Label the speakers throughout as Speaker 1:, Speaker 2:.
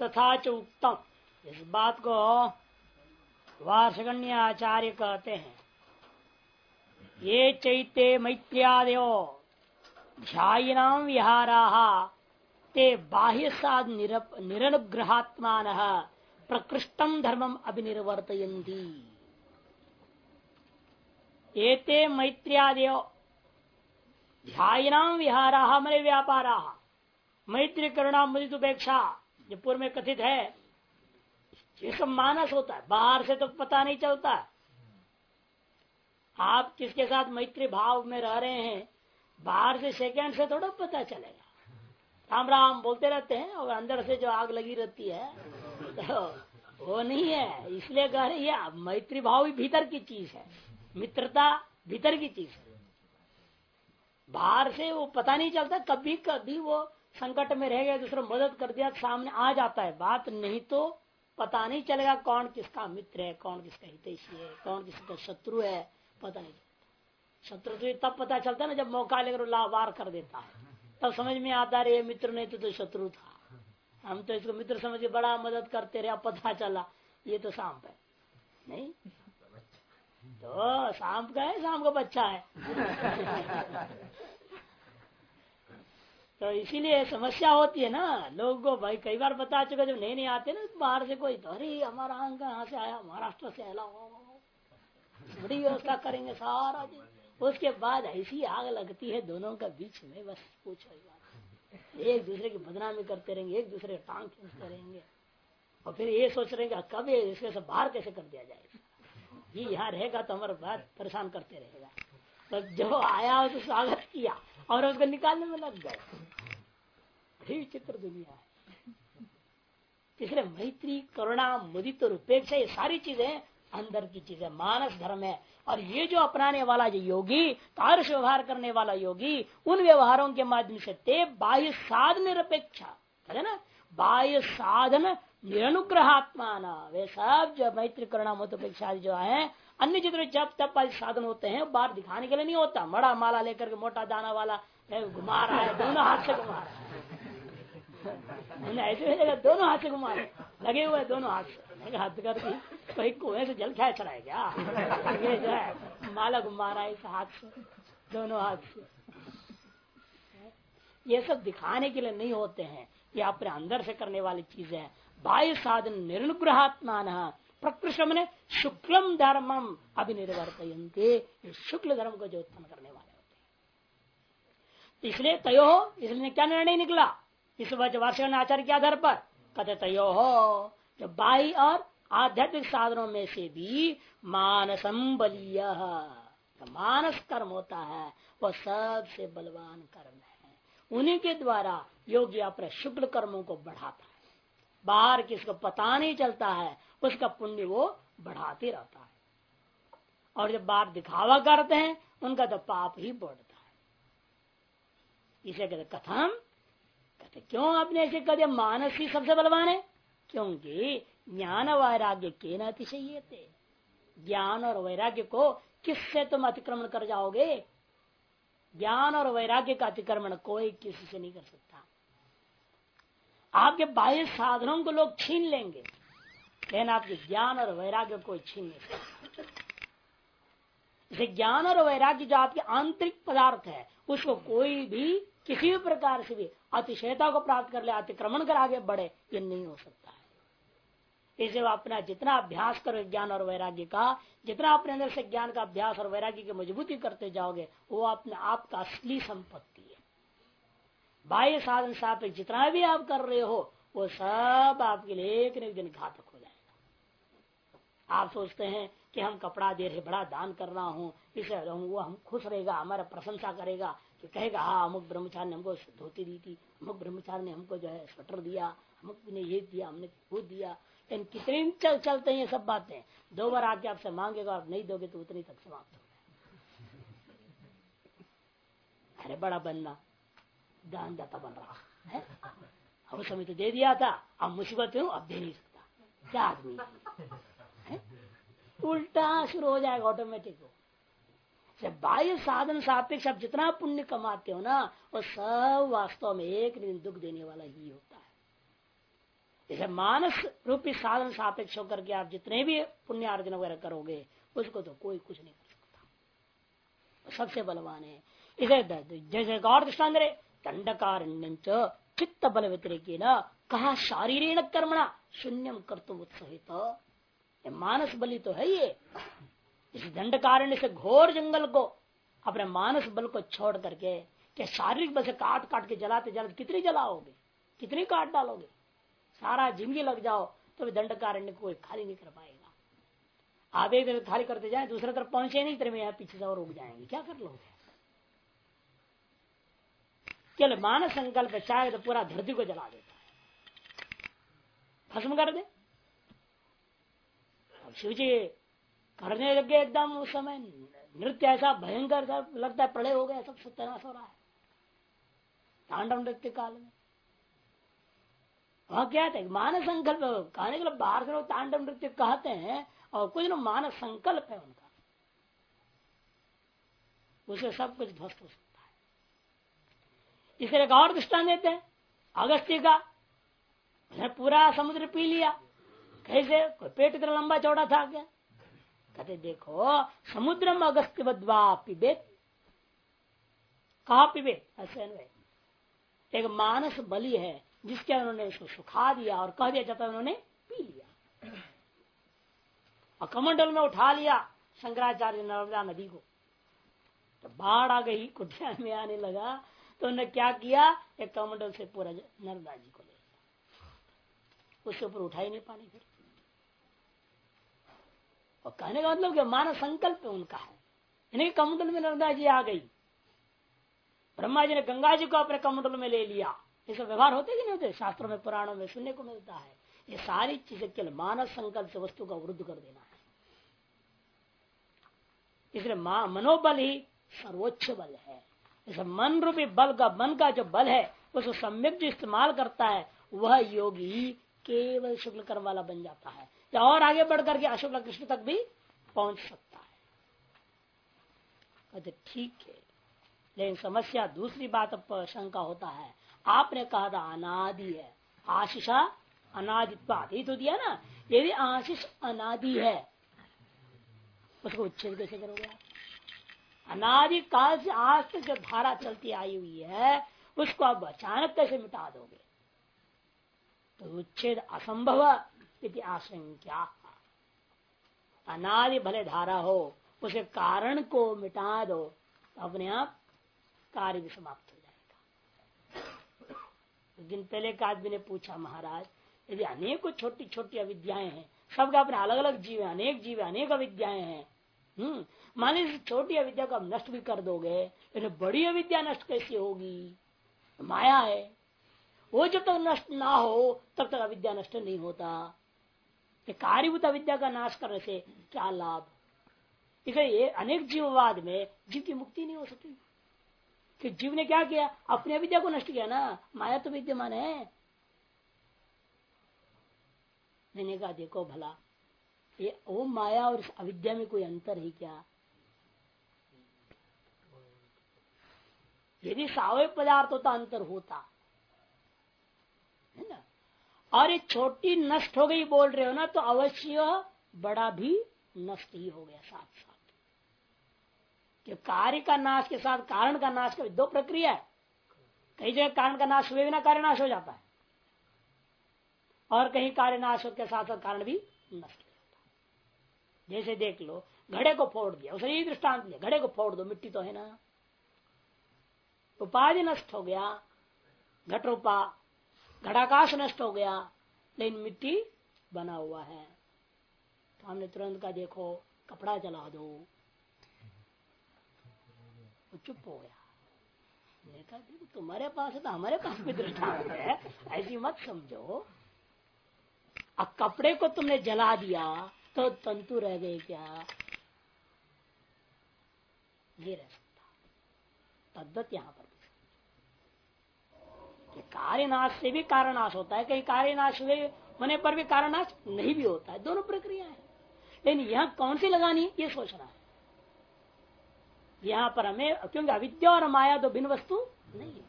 Speaker 1: तथा च उत्तम इस बात को वार्षगण्य आचार्य कहते हैं। ये चैते मैत्रियादयो ध्यानाम विहारा, ते बाह्य साध निरनुग्रहात्मान प्रकृष्टम धर्मम अभिनिर्वर्तयती एते मैत्रियादयो ध्यानाम विहारा मेरे व्यापारा। मैत्री करुणा मुदित उपेक्षा जो पूर्व में कथित है, ये सब मानस होता है। बाहर से तो पता नहीं चलता। आप किसके साथ मैत्री भाव में रह रहे हैं, बाहर से सेकंड से थोड़ा पता चलेगा। राम राम बोलते रहते हैं, और अंदर से जो आग लगी रहती है तो वो नहीं है। इसलिए कह रहे ये मैत्री भाव भी भीतर की चीज़ है। मित्रता भीतर की चीज़ है। बाहर से वो पता नहीं चलता कभी कभी वो संकट में रह गया दूसरा मदद कर दिया सामने आ जाता है बात। नहीं तो पता नहीं चलेगा कौन किसका मित्र है कौन किसका हितैषी है कौन किसका शत्रु है पता नहीं। शत्रु तो तब पता चलता है ना जब मौका लेकर लावार कर देता है। तब समझ में आता है मित्र नहीं तो, तो शत्रु था। हम तो इसको मित्र समझ के बड़ा मदद करते रहे पता चला ये तो सांप है। नहीं? तो सांप का है सांप का बच्चा है। तो इसीलिए समस्या होती है ना। लोगों को भाई, कई बार बता चुका जब नए नए आते ना बाहर से कोई तो अरे, हमारा अंक यहाँ से आया? महाराष्ट्र से आया। बड़ी व्यवस्था करेंगे सारा उसके बाद ऐसी आग लगती है दोनों का बीच में, बस पूछो एक दूसरे की बदनामी करते रहेंगे, एक दूसरे टांग खींचते रहेंगे। और फिर ये सोच रहे हैं कब इसके से बाहर कैसे कर दिया जाए? ये यहाँ रहेगा तो हमारे बात परेशान करते रहेगा। तो जो आया तो स्वागत किया और उसको निकालने में लग गए। बड़ी विचित्र दुनिया है। तीसरे मैत्री, करुणा, मुदित और उपेक्षा, ये सारी चीज़ें अंदर की चीज़ें, मानस धर्म है। और ये जो अपनाने वाला जो योगी, तारस व्यवहार करने वाला योगी, उन व्यवहारों के माध्यम से ते बाह्य साधन निरपेक्षा, है ना? बाह्य साधन निरनुग्रहात्मा वे सब जो मैत्री, करुणा मुद उपेक्षा जो है अन्य जितने जब तब साधन होते हैं बाहर दिखाने के लिए नहीं होता। मड़ा माला लेकर के मोटा दाना वाला घुमा रहा है, दोनों हाथ से घुमा रहा है। ऐसे जगह दोनों हाथ से घुमा रहे लगे हुए दोनों हाथ से। हाथ कर कहीं कुएँ से जल खाया चला क्या? ये जो है, माला घुमा रहा है इस हाथ से, दोनों हाथ से। ये सब दिखाने के लिए नहीं होते हैं। ये अपने अंदर से करने वाली चीज़ें हैं। बाह्य साधन निर्नुग्रहात्मा प्रकृष्ट मैंने शुक्लम धर्मम अभिनिर्वर्तयंते शुक्ल धर्म को जो उत्पन्न करने वाले होते इसलिए तयो, इसलिए क्या निर्णय निकला? इस वार्षिक आचार्य के आधार पर। कथे तयो हो जो बाई और आध्यात्मिक साधनों में से भी मानसम बलिय तो मानस कर्म होता है, वह सबसे बलवान कर्म है। उन्हीं के द्वारा योगी अपने शुक्ल कर्मों को बढ़ाता है। बाहर किसको पता नहीं चलता है, उसका पुण्य वो बढ़ाते रहता है। और जब बाहर दिखावा करते हैं, उनका तो पाप ही बढ़ता है। इसे कहते कथम। कहते क्यों आपने ऐसे कह दिया? मानस ही सबसे बलवान है। क्योंकि ज्ञान वैराग्य के न अतिशय थे। ज्ञान और वैराग्य को किससे तुम अतिक्रमण कर जाओगे? ज्ञान और वैराग्य का अतिक्रमण कोई किसी से नहीं कर सकता। आपके बाह्य साधनों को लोग छीन लेंगे, लेकिन आपके ज्ञान और वैराग्य को छीन नहीं सकते। ज्ञान और वैराग्य जो आपके आंतरिक पदार्थ है, उसको कोई भी, किसी भी प्रकार से भी अतिशयता को प्राप्त कर ले, अतिक्रमण कर आगे बढ़े, ये नहीं हो सकता है। इसे अपना जितना अभ्यास करो ज्ञान और वैराग्य का, जितना अपने अंदर से ज्ञान का अभ्यास और वैराग्य की मजबूती करते जाओगे, वो अपने आप का असली संपत्ति है। बाह्य साधन सापेक्ष जितना भी आप कर रहे हो, वो सब आपके लिए एक दिन घातक हो जाएगा। आप सोचते हैं कि हम कपड़ा दे रहे, बड़ा दान कर रहा हूँ, इसे वो हम खुश रहेगा, हमारा प्रशंसा करेगा कि कहेगा हाँ अमुक ब्रह्मचार ने हमको धोती दी थी, अमुक ब्रह्मचार ने हमको जो है स्वेटर दिया, अमुक ने ये दिया, हमने वो दिया। लेकिन कितने चल, चलते हैं ये सब बातें। दो बार आके आपसे मांगेगा आप नहीं दोगे तो उतनी तक समाप्त हो अरे बड़ा बनना। दान दाता बन रहा है अब समय तो दे दिया था अब मुसीबत हूँ अब दे नहीं सकता क्या आदमी उल्टा शुरू हो जाएगा ऑटोमेटिक जब बाह्य साधन सापेक्ष आप जितना पुण्य कमाते हो ना वो सब वास्तव में एक दिन दुख देने वाला ही होता है इसे मानस रूपी साधन सापेक्ष होकर के आप जितने भी पुण्य अर्जन वगैरह करोगे उसको तो कोई कुछ नहीं कर सकता सबसे बलवान है इसे जैसे और दृष्टान दंडकारण्य चित्त बल व्यतिरिक कहा शारीरिक कर्मणा शून्यम कर तुम उत्साहित मानस बलि तो है ये इस दंड कारण से घोर जंगल को अपने मानस बल को छोड़ करके क्या शारीरिक बल से काट काट के जलाते जलाते कितनी जलाओगे कितनी काट डालोगे सारा ज़िंदगी लग जाओ तो दंड कारण कोई खाली नहीं कर पाएगा आप एक खाली करते जाए दूसरे तरफ़ पहुँचे नहीं तरह में यहाँ पीछे से और रुक जाएँगे क्या कर लोगे केवल मानस संकल्प चाहे तो पूरा धरती को जला देता है। भस्म कर दे। शिव जी करने लगे एकदम उस समय। नृत्य ऐसा भयंकर लगता है प्रलय हो गया सब सत्यानाश हो रहा है। तांडव नृत्य काल में। वहाँ क्या थे मानस संकल्प, कहने के लिए बाहर से लोग तांडव नृत्य कहते हैं, और कुछ ना मानस संकल्प है उनका। उसे सब कुछ ध्वस्त इसलिए एक और दृष्टान देते हैं। अगस्त्य का पूरा समुद्र पी लिया। कैसे? कोई पेट इतना लंबा चौड़ा था क्या? कहते, देखो समुद्र में अगस्त्य बदवा पिबेत। कहा पिबेत? ऐसे एक मानस बलि है, जिसके उन्होंने इसको सुखा दिया और कह दिया जाता उन्होंने पी लिया। और कमंडल में उठा लिया शंकराचार्य नर्मदा नदी को। तो बाढ़ आ गई कुटिया में आने लगा? तो उन्होंने क्या किया? एक कमंडल से पूरा नर्मदा जी को ले लिया। उसके ऊपर उठा ही नहीं पानी फिर। और कहने का मतलब मानव संकल्प उनका है। यानी कमंडल में नर्मदा जी आ गई। ब्रह्मा जी ने गंगा जी को अपने कमंडल में ले लिया। सब व्यवहार होते कि नहीं होते। शास्त्रों में, पुराणों में सुनने को मिलता है। ये सारी चीज़ें केवल मानव संकल्प से वस्तु का वृद्ध कर देना है। इसलिए मनोबल ही सर्वोच्च बल है। इस मन रूपी बल का, मन का जो बल है उसको सम्यक जो इस्तेमाल करता है, वह योगी केवल शुक्ल कर्म वाला बन जाता है। या और आगे बढ़ करके अशुक्ल कृष्ण तक भी पहुँच सकता है। ठीक है। लेकिन समस्या दूसरी बात शंका होता है। आपने कहा था अनादि है। आशीषा अनादित्वाद ये तो दिया ना। यदि आशीष अनादि है। उसको उच्छेद कैसे करोगे अनादि काल से आज तक जो धारा चलती आई हुई है, उसको आप अचानक कैसे मिटा दोगे? तो उच्छेद असंभव इति आशंका अनादि भले धारा हो, उसे कारण को मिटा दो तो अपने आप कार्य भी समाप्त हो जाएगा। दिन पहले एक आदमी ने पूछा, महाराज, यदि अनेक छोटी छोटी अविद्याएँ हैं, सबका अपने अलग अलग जीव है, अनेक जीव अनेक अविद्याएँ हैं हम्म मान लीजिए छोटी अविद्या को आप नष्ट भी कर दोगे तो बड़ी अविद्या नष्ट कैसे होगी? माया है। वो जब तक नष्ट ना हो, तब तक अविद्या नष्ट नहीं होता। कार्यभूत अविद्या का नाश करने से क्या लाभ? इसलिए अनेक जीववाद में जीव की मुक्ति नहीं हो सकती। कि जीव ने क्या किया? अपने अविद्या को नष्ट किया ना। माया तो विद्यमान है। मैंने कहा, देखो भला ये, वो माया और इस अविद्या में कोई अंतर है क्या? यदि सावय पदार्थ होता अंतर होता, है ना? और ये छोटी नष्ट हो गई बोल रहे हो ना तो अवश्य बड़ा भी नष्ट ही हो गया साथ साथ कार्य का नाश के साथ कारण का नाश का, दो प्रक्रिया है। कई जगह कारण का नाश हुए बिना कार्य नाश हो जाता है। और कहीं कार्य नाश के साथ साथ कारण भी नष्ट जैसे देख लो, घड़े को फोड़ दिया उसने यही दृष्टांत दिया, घड़े को फोड़ दो, मिट्टी तो है ना। उपाधि नष्ट हो गया, घट रूपा, घटाकाश नष्ट हो गया, लेकिन मिट्टी बना हुआ है। तो हमने तुरंत का देखो, कपड़ा जला दो। चुप हो गया। देखा देखो, तुम्हारे पास है तो हमारे पास भी दृष्टांत है, ऐसी मत समझो। अब कपड़े को तुमने जला दिया तो तंतु रह गए क्या? ये रह सकता। तद्वत यहाँ पर कार्य नाश से भी कारण नाश होता है, कहीं कार्य नाश हुए होने पर भी कारण नाश नहीं भी होता है। दोनों प्रक्रिया है। लेकिन यहाँ कौन सी लगानी ये सोचना है। यहाँ पर हमें, क्योंकि अविद्या और माया दो भिन्न वस्तु नहीं है।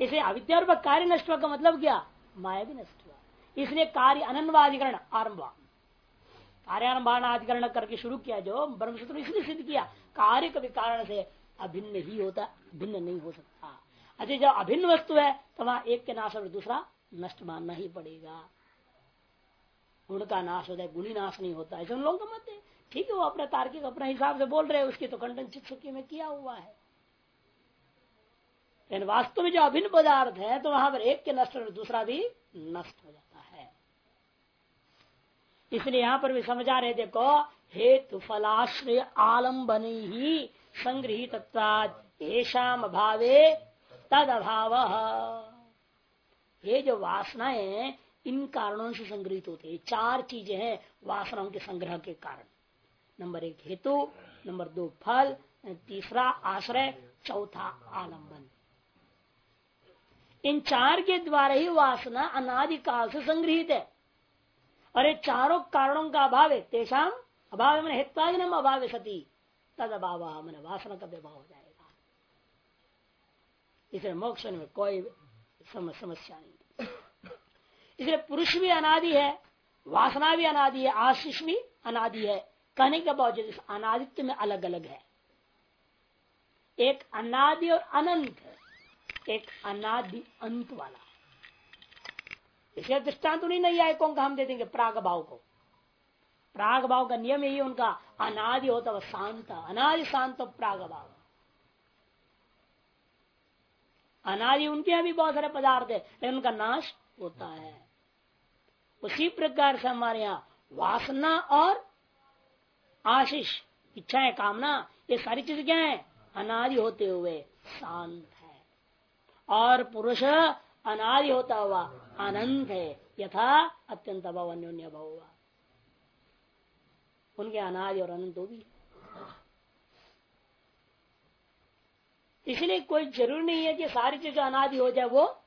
Speaker 1: इसे अविद्या और कार्य नष्ट का मतलब क्या? माया भी नष्ट हुआ। इसलिए कार्य अनन्वाधिकरण, आरंभ कार्यानुमानाधिकरण करके शुरू किया, जो ब्रह्मसूत्र इसलिए सिद्ध किया, कार्य के कारण से अभिन्न ही होता भिन्न नहीं हो सकता। अच्छा जब अभिन्न वस्तु है तो वहाँ एक के नाश और दूसरा नष्ट मानना ही पड़ेगा। गुण का नाश होता है, गुणी नाश नहीं होता। ऐसे उन लोग तो मत है ठीक है, वो अपने तार्किक, अपने हिसाब से बोल रहे हैं, उसकी तो खंडन चित्सुकी में किया हुआ है। लेकिन वास्तव में जो अभिन्न पदार्थ है तो वहाँ पर एक के नष्ट और दूसरा भी नष्ट हो जाता इसलिए यहाँ पर भी समझा रहे, देखो, हेतु फलाश्रय आलंबन ही संग्रहित ऐशाम भावे तद अभाव ये जो वासनाएँ इन कारणों से संग्रहित होते हैं। चार चीज़ें हैं वासनाओं के संग्रह के कारण। नंबर एक हेतु, नंबर दो फल, तीसरा आश्रय, चौथा आलंबन। इन चार के द्वारा ही वासना अनादिकाल से संग्रहित है। और ये चारों कारणों का अभाव है। तेषाम अभाव मैंने हेत्वादिनम अभाव सती। तद अभाव मैंने वासना का विभाव हो जाएगा। इसलिए मोक्ष में कोई सम, समस्या नहीं इसलिए पुरुष भी अनादि है वासना भी अनादि है आशीष भी अनादि है। कहने के बावजूद इस अनादित्य में अलग अलग है। एक अनादि और अनंत एक अनादि अंत वाला। इसे दृष्टांत नहीं आए, कौन का हम दे देंगे? प्राग भाव को। प्राग भाव का नियम यही उनका अनादि होता वह शांत, अनादि शांत प्राग भाव अनादि उनके यहाँ भी बहुत सारे पदार्थ है, लेकिन उनका नाश होता है। उसी प्रकार से हमारे यहाँ वासना और आशीष, इच्छाएँ, कामना, ये सारी चीज़ क्या है? अनादि होते हुए शांत है। और पुरुष अनादि होता हुआ अनंत है। यथा अत्यंत अभाव, अन्योन्य अभाव हुआ। उनके अनादि और अनंत भी। इसलिए कोई ज़रूरी नहीं है कि सारी चीज़ जो अनादि हो जाए, वो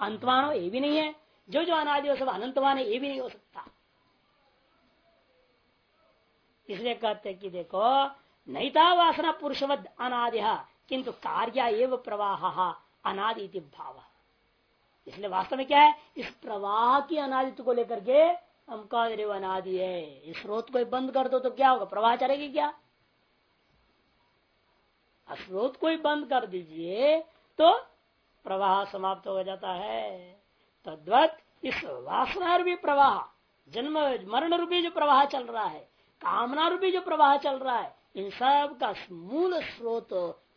Speaker 1: अंतवान हो, ये भी नहीं है। जो जो अनादि हो, सब अनंतमान है, ये भी नहीं हो सकता। इसलिए कहते कि देखो, नहीं था वासना पुरुषवद अनादि किंतु कार्य एवं प्रवाह, अनादि भाव। इसलिए वास्तव में क्या है? इस प्रवाह की अनादित्व को लेकर के हम कह रहे अनादि है। इस स्रोत को बंद कर दो तो क्या होगा? प्रवाह चलेगी क्या? स्रोत को बंद कर दीजिए तो प्रवाह समाप्त हो जाता है। तद्वत इस वासना रूपी प्रवाह, जन्म, मरण रूपी जो प्रवाह चल रहा है, कामना रूपी जो प्रवाह चल रहा है, इन सब का मूल स्रोत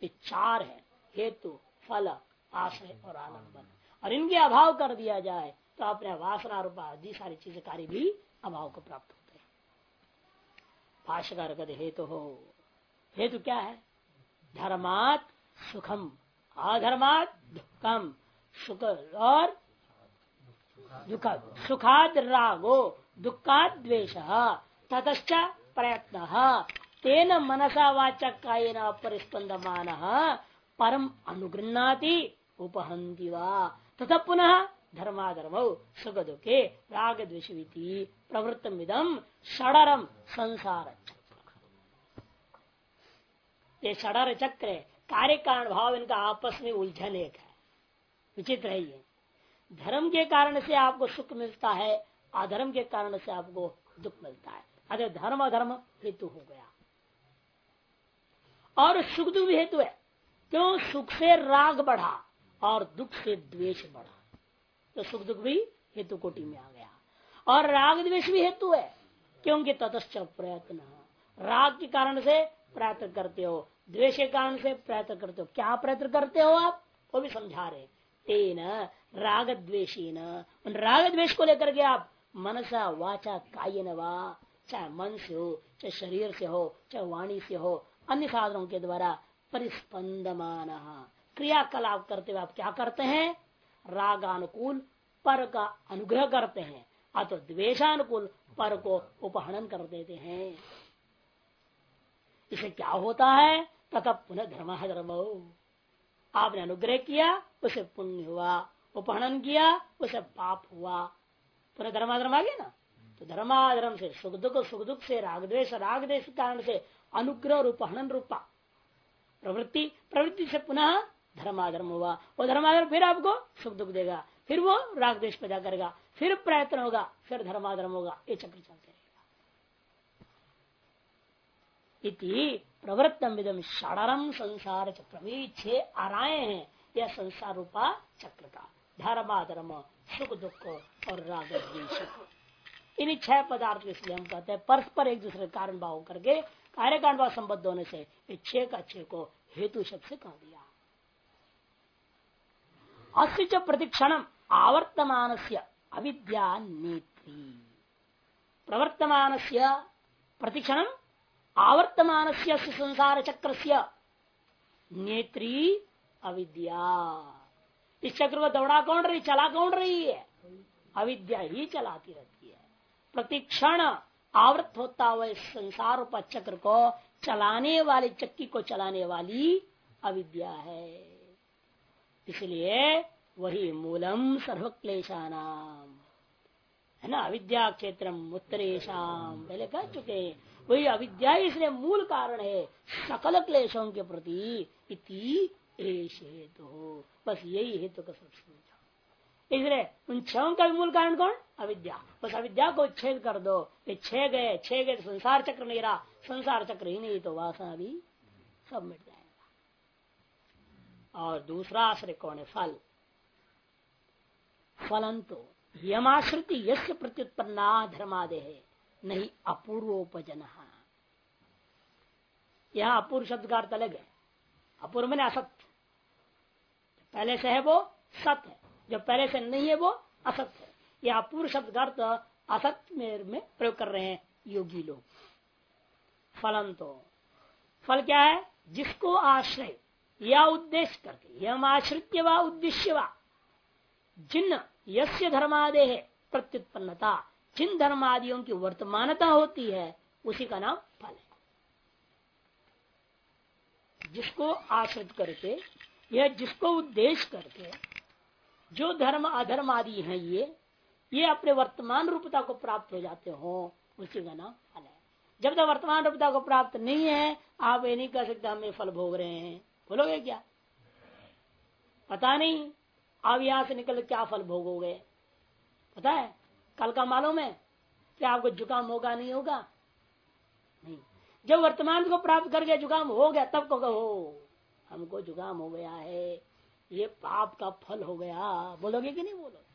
Speaker 1: चार है, हेतु, फल, आश्रय और आलंबन और इनके अभाव कर दिया जाए तो अपने वासना रूपा आदि सारी चीज़ें कार्य भी अभाव को प्राप्त होते हैं। भाष्यकार कहते, हेतु हो। हेतु क्या है? धर्मात सुखम। अधर्मात दुखम। सुख और दुख। सुखाद रागो दुखाद द्वेश ततश्च प्रयत्न। तेन मनसा वाचक कायन परिस्पंदमान परम अनुगृहती उपहंती वा। तथा पुनः धर्माधर्म सुख दुखे राग द्वेषविति प्रवृत्तम इदम षडरम संसार ये षडर चक्र कार्य कारण भाव इनका आपस में उलझन एक है विचित्र है ये। धर्म के कारण से आपको सुख मिलता है, अधर्म के कारण से आपको दुख मिलता है। अरे धर्म अधर्म हेतु हो गया। और सुख दुख हेतु है। क्यों? सुख से राग बढ़ा। और दुख से द्वेष बढ़ा। तो सुख दुख भी हेतु कोटि में आ गया। और राग द्वेष भी हेतु है, क्योंकि ततश्च प्रयत्न। राग के कारण से प्रयत्न करते हो, द्वेष के कारण से प्रयत्न करते हो। क्या प्रयत्न करते हो आप? वो भी समझा रहे। तेन राग द्वेशी न राग द्वेष को लेकर के आप मनसा वाचा काय वा, चाहे मन से हो, चाहे शरीर से हो, चाहे वाणी से हो, अन्य साधनों के द्वारा परिस्पंदमान क्रियाकलाप करते हुए आप क्या करते हैं? रागानुकूल पर का अनुग्रह करते हैं। अतो द्वेशानुकूल पर को उपहनन कर देते हैं। इसे क्या होता है? तथा पुनः धर्म धर्म। आपने अनुग्रह किया, उसे पुण्य हुआ। उपहनन किया, उसे पाप हुआ। पुनः धर्माधर्म आ गया ना? तो धर्माधर्म से सुख दुख सुख दुख से रागद्वेश रागद्वेश कारण से अनुग्रह रूप हनन रूपा। प्रवृत्ति प्रवृत्ति से पुनः धर्माधर्म हुआ वो धर्माधर्म फिर आपको सुख दुख देगा। फिर वो राग देश पैदा करेगा। फिर प्रयत्न होगा, फिर धर्माधर्म होगा। ये चक्र चलते रहेगा। इति प्रवृत्तम विदम षडरम संसार चक्र छह आराए हैं। यह संसार रूपा चक्र का। धर्माधर्म, सुख दुख और राग इन छह पदार्थ इसलिए हम कहते हैं, परस्पर एक दूसरे कारण भाव करके कार्य कारण भाव संबद्ध होने से, ये छह का छह को हेतु शब्द से कह दिया। अस्य प्रतिक्षण आवर्तमान से अविद्या नेत्री। प्रवर्तमान से प्रतिक्षण आवर्तमान से संसार चक्र से नेत्री अविद्या। इस चक्र को दौड़ा कौन रही चला कौन रही है अविद्या ही चलाती रहती है। प्रतिक्षण आवृत होता हुआ संसार चक्र को चलाने वाली, चक्की को चलाने वाली अविद्या है। इसलिए वही मूलम सर्वक्लेशानाम। है ना? अविद्या क्षेत्र उत्तरेशम पहले कह चुके वही अविद्या इसलिए मूल कारण है। सकल क्लेशों के प्रति इति हेतु। बस यही हेतु का सब समझा इसलिए उन छो का मूल कारण कौन? अविद्या। बस अविद्या को छेद कर दो। ये छे गए छे गए तो संसार चक्र नहीं रहा। संसार चक्र ही नहीं तो वासना भी सब मिट और दूसरा आश्रय कौन है? फल। फलंतो यमाश्रित यश प्रत्युत्पन्ना धर्मादे है नहीं अपूर्वोपजन। यह अपूर्व शब्द का अर्थ अलग है। अपूर्व मैंने असत्य पहले से है वो सत्य है। जो पहले से नहीं है वो असत्य है। यह अपूर्व शब्द का अर्थ असत्य में, में प्रयोग कर रहे हैं योगी लोग। फलन तो। फल क्या है? जिसको आश्रय या उद्देश्य करके, यम आश्रित व उद्देश्य व जिन यस्य धर्मादे है, प्रत्युत्पन्नता, जिन धर्मादियों की वर्तमानता होती है, उसी का नाम फल है। जिसको आश्रित करके यह जिसको उद्देश्य करके, जो धर्म अधर्म आदि है ये ये अपने वर्तमान रूपता को प्राप्त हो जाते हो, उसी का नाम फल है। जब तक वर्तमान रूपता को प्राप्त नहीं है, आप ये नहीं कह सकते हमें फल भोग रहे हैं। बोलोगे क्या? पता नहीं। अब यहाँ से निकल क्या फल भोगोगे? पता है? कल का मालूम है? क्या आपको जुकाम होगा नहीं होगा? नहीं। जब वर्तमान को प्राप्त कर गया जुकाम हो गया, तब को कहो हमको जुकाम हो गया है। ये पाप का फल हो गया। बोलोगे कि नहीं बोलोगे?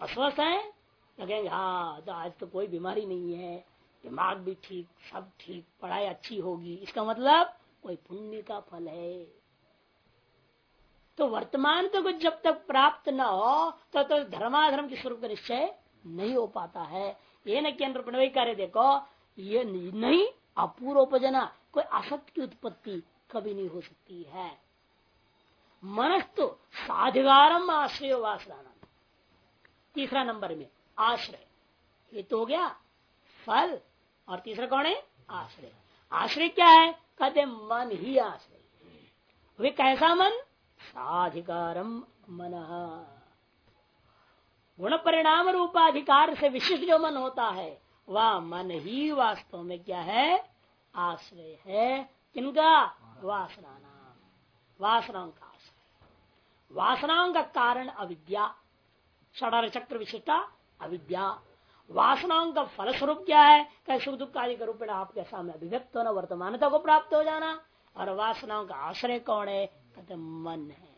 Speaker 1: अस्वस्थ है? लगेंगे हाँ तो आज तो कोई बीमारी नहीं है। दिमाग भी ठीक, सब ठीक, पढ़ाई अच्छी होगी। इसका मतलब कोई पुण्य का फल है। तो वर्तमान तो कुछ जब तक प्राप्त न हो तो, तो धर्माधर्म के स्वरूप का निश्चय नहीं हो पाता है। ये न केंद्र कार्य देखो ये नहीं अपूर्वोपजना कोई असत की उत्पत्ति कभी नहीं हो सकती है। मनस्तु साधिकारम आश्रय वासना तीसरा नंबर में आश्रय। ये तो हो गया फल और तीसरा कौन है? आश्रय। आश्रय क्या है? कहते मन ही आश्रय वे कैसा मन? साधिकारम मन। गुण परिणाम रूपाधिकार से विशिष्ट जो मन होता है, वह मन ही वास्तव में क्या है? आश्रय है। किनका? वासना नाम वासनाओं का आश्रय। वासनाओं का कारण अविद्या। षडर चक्र विशिष्टा अविद्या। वासनाओं का फलस्वरूप क्या है? क्या सुख दुख आदि के में आपके सामने अभिव्यक्त होना, वर्तमानता को प्राप्त हो जाना। और वासनाओं का आश्रय कौन है? कहते मन है।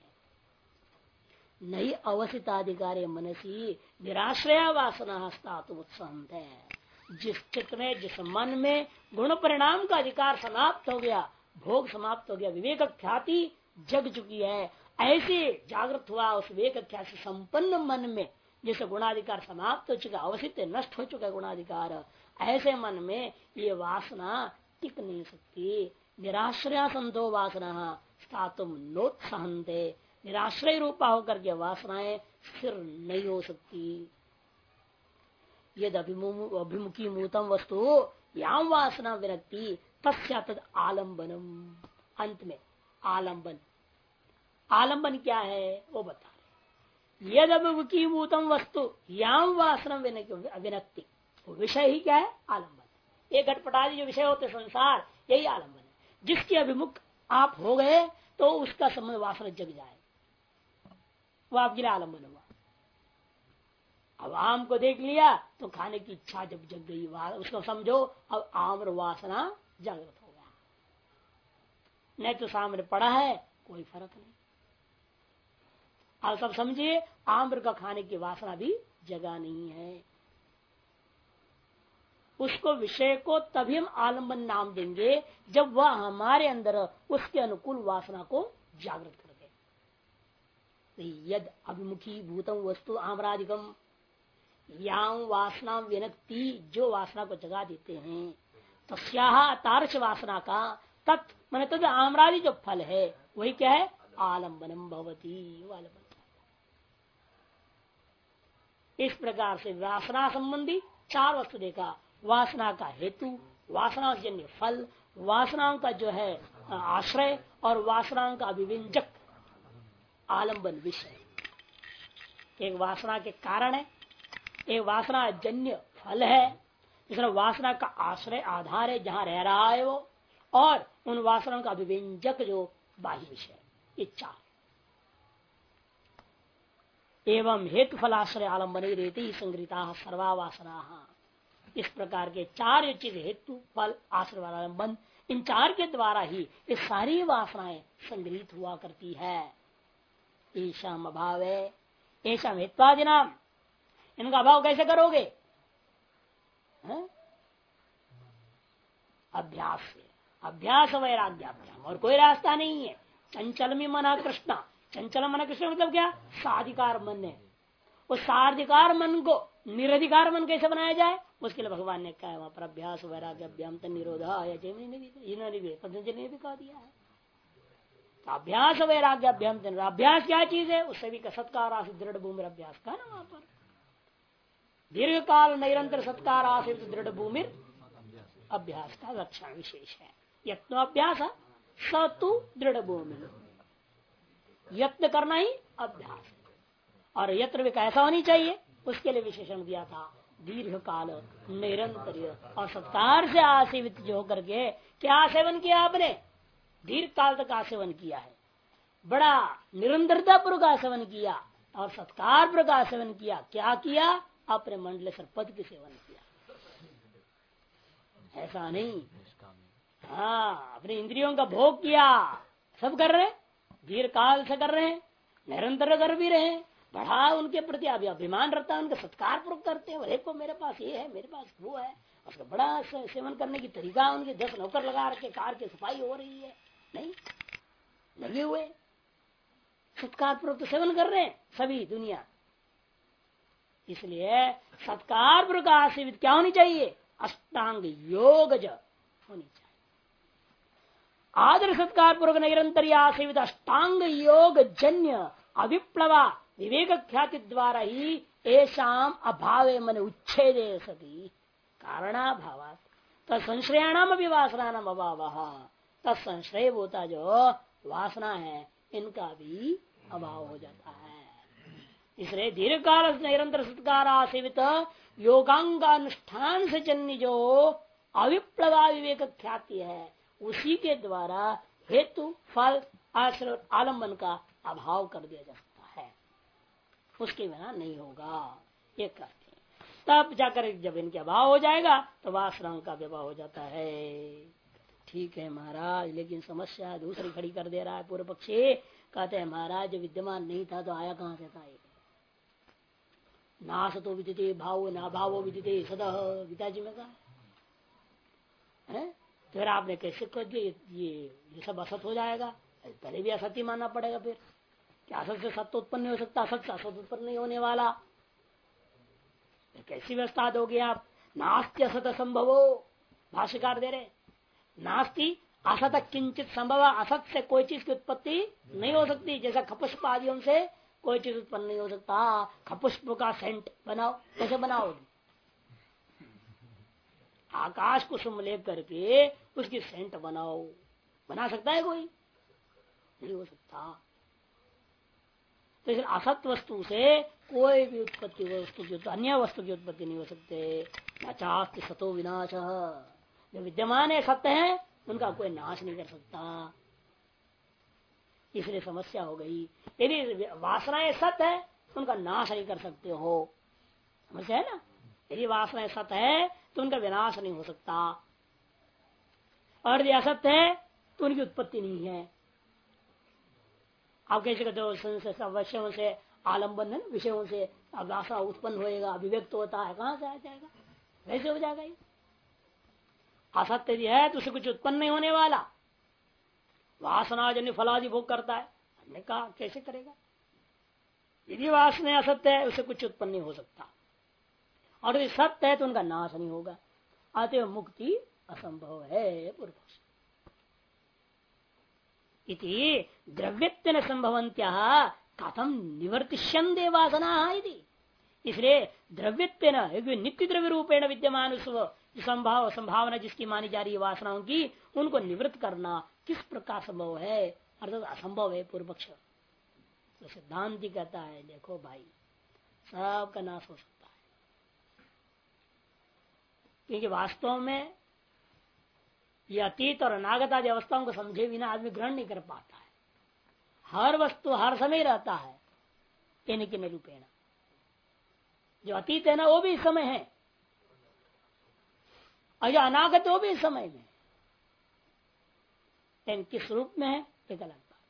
Speaker 1: नहीं, अवसिताधिकारी मनसी, निराश्रया वासना हस्तातु उत्संत है। जिस चित्र में, जिस मन में गुण परिणाम का अधिकार समाप्त हो गया, भोग समाप्त हो गया, विवेक ख्याति जग चुकी है, ऐसे जागृत हुआ उस विवेक ख्याति संपन्न मन में जैसे गुणाधिकार समाप्त हो चुका अवसित नष्ट हो चुका गुणाधिकार, ऐसे मन में ये वासना टिक नहीं सकती। निराश्रया संतो वासना स्थातुम नोत्सहनते निराश्रय रूपा होकर के वासनाएँ स्थिर नहीं हो सकती। यद अभिमुखी मूतम वस्तु, याम वासना विरक्ति, तस्या तद आलम्बनम। अंत में आलंबन आलंबन क्या है? वो बता यद वस्तु याम वासना विनक्ति विषय ही क्या है? आलंबन। ये घटपटादी जो विषय होते संसार, यही आलंबन है। जिसके अभिमुख आप हो गए तो उसका संबंध वासना जग जाए। वो आपके लिए आलंबन हुआ। अब आम को देख लिया तो खाने की इच्छा जब जग गई उसको समझो, अब आम वासना जागृत हो गया। नहीं तो सामने पड़ा है, कोई फ़र्क नहीं। अब सब समझिए, आम्र का खाने की वासना भी जगह नहीं है। उसको विषय को तभी हम आलंबन नाम देंगे, जब वह हमारे अंदर उसके अनुकूल वासना को जागृत कर दे। यद अभिमुखी भूतम वस्तु आमराधिकम याम वासना विनक्ति, जो वासना को जगा देते हैं तस्या तारस वासना का तत्, मन तद आमरादि जो फल है, वही क्या है? आलम्बनम भवती आलंबन इस प्रकार से वासना संबंधी चार वस्तु देखा वासना का हेतु, वासना जन्य फल, वासनाओं का जो है, आश्रय और वासनाओं का अभिव्यंजक आलंबन विषय। एक वासना के कारण है, एक वासना जन्य फल है इसमें वासना का आश्रय आधार है, जहाँ रह रहा है वो, और उन वासनाओं का अभिव्यंजक जो बाह्य विषय इच्छा एवं हेतु फलाश्रय आलंबन रहती संग्रहिता सर्वा वासना इस प्रकार के चार चीज़ हेतु, फल, आश्रय आलंबन, इन चार के द्वारा ही ये सारी वासनाएँ संग्रहित हुआ करती है। ईशाम अभाव है ऐसा हेत्वादि नाम इनका अभाव कैसे करोगे? अभ्यास अभ्यास वैराग्याभ्याम। और कोई रास्ता नहीं है। चंचल में मना कृष्णा। चंचल मन कृष्ण मतलब क्या? साधिकार मन है। उस साधिकार मन को निरधिकार मन कैसे बनाया जाए? उसके लिए भगवान ने कहा वहाँ पर अभ्यास, वैराग्य अभ्याम निरोधा पतंजलि ने भी कहा दिया है। तो अभ्यास, वैराग्य अभ्याम अभ्यास क्या चीज़ है? उससे भी सत्कार दृढ़ भूमि अभ्यास का ना वहाँ पर। दीर्घ काल निरंतर सत्कार आश्रित दृढ़ भूमि, अभ्यास का लक्षण विशेष है। यत्नोभ्यास सतु दृढ़ भूमि। यत्न करना ही अभ्यास। और यत्र भी कैसा होनी चाहिए, उसके लिए विशेषण दिया था दीर्घ काल निरंतर और सत्कार से आसेवित जो होकर के, क्या सेवन किया आपने? दीर्घ काल तक आसेवन किया है। बड़ा निरंतरता पूर्वक आसेवन किया और सत्कार पूर्वक आसेवन किया, क्या किया? अपने मंडलेश्वर पद के सेवन किया। ऐसा नहीं। हाँ अपने इंद्रियों का भोग किया। सब कर रहे दीर्घ काल से कर रहे हैं, निरंतर कर भी रहे बढ़ा उनके प्रति अभी अभिमान रहता है, उनका सत्कार पूर्वक करते हैं देखो मेरे पास ये है, मेरे पास वो है, उसका बड़ा सेवन करने की तरीका उनके दस नौकर लगा रखे, कार की सफ़ाई हो रही है, नहीं, लगे हुए, सत्कार पूर्वक तो सेवन कर रहे हैं, सभी दुनिया। इसलिए सत्कार पूर्वक आसेवित क्या होनी चाहिए? अष्टांग योग होनी चाहिए। आदर सत्कार पूर्वक निरंतर आसेवित अष्टांग योग जन्य अभिप्लवा विवेक ख्याति द्वारा ही ऐसाम अभाव मन उच्छेद सती। कारणाभाव तत्संश्रयाणाम अभी वासना नाम अभाव। तत्संश्रय होता जो वासना है, इनका भी अभाव हो जाता है। इसलिए दीर्घ काल निरंतर सत्कार सेवित योगांगानुष्ठान से जन्य जो अविप्लवा विवेक ख्याति है उसी के द्वारा हेतु, फल आश्रय आलंबन का अभाव कर दिया जाता उसके बिना नहीं होगा। ये कहते हैं। तब जाकर जब इनके अभाव हो जाएगा तो वासनाओं का विवाह हो जाता है। ठीक है महाराज, लेकिन समस्या दूसरी खड़ी कर दे रहा है पूर्व पक्षी। कहते हैं, महाराज विद्यमान नहीं था तो आया कहाँ से था नाश तो विदिते, भाव ना भाव विदिते, सदा पिताजी में कहा है? तो फिर आपने कैसे कर दिया? ये ये सब असत हो जाएगा। पहले भी असत्य मानना पड़ेगा फिर। क्या असत से सत्य उत्पन्न नहीं हो सकता, असत से असत उत्पन्न नहीं होने वाला। कैसी व्यवस्था दोगे आप? नास्ति असत संभव भाष्यकार दे रहे नास्ती असत किंचित संभव, असत से कोई चीज़ की उत्पत्ति नहीं हो सकती। जैसा खपुष्प आदियों से कोई चीज़ उत्पन्न नहीं हो सकता। खपुष्प का सेंट बनाओ, कैसे बनाओगे? आकाश कुसुम ले करके उसकी सेंट बनाओ। बना सकता है कोई? नहीं हो सकता। तो असत वस्तु से कोई भी उत्पत्ति वस्तु की अन्य वस्तु की उत्पत्ति नहीं हो सकते। न सतो विनाश। जो विद्यमान है, सत्य है, उनका कोई नाश नहीं कर सकता। इसलिए समस्या हो गई। यदि वासनाएँ सत्य है, उनका नाश नहीं कर सकते हो। समझ है ना? यदि वासनाएँ सत्य है तो उनका विनाश नहीं हो सकता। और यदि असत्य है तो उनकी उत्पत्ति नहीं है। आप कैसे कहते हो विषयों से आलंबन है, विषयों से वासना उत्पन्न होएगा, अभिव्यक्त होता है, कहाँ से आ जाएगा? वैसे हो जाएगा ये। असत्य यदि है तो उसे कुछ उत्पन्न नहीं होने वाला। वासना जन्य फलादि भोग करता है। हमने कहा कैसे करेगा? यदि वासना असत्य है उसे कुछ उत्पन्न नहीं हो सकता। और यदि सत्य है तो उनका नाश नहीं होगा। अतः मुक्ति असंभव है पूर्व इति द्रव्यत्व न संभवंत्या कथम निवर्तिष्यंदे वासना इसलिए द्रव्यत्व नित्य द्रव्य रूपेण विद्यमान संभाव, संभावना जिसकी मानी जा रही है वासनाओं की, उनको निवृत्त करना किस प्रकार संभव है? अर्थात असंभव है पूर्व पक्ष तो सिद्धांत कहता है, देखो भाई, सबका नाश हो सकता क्योंकि वास्तव में ये अतीत और अनागत आदि अवस्थाओं को समझे बिना आदमी ग्रहण नहीं कर पाता है। हर वस्तु हर समय रहता है के निरूपेण जो अतीत है ना, वो भी समय है। और जो अनागत, वो भी समय में लेकिन किस रूप में है एक अलग बात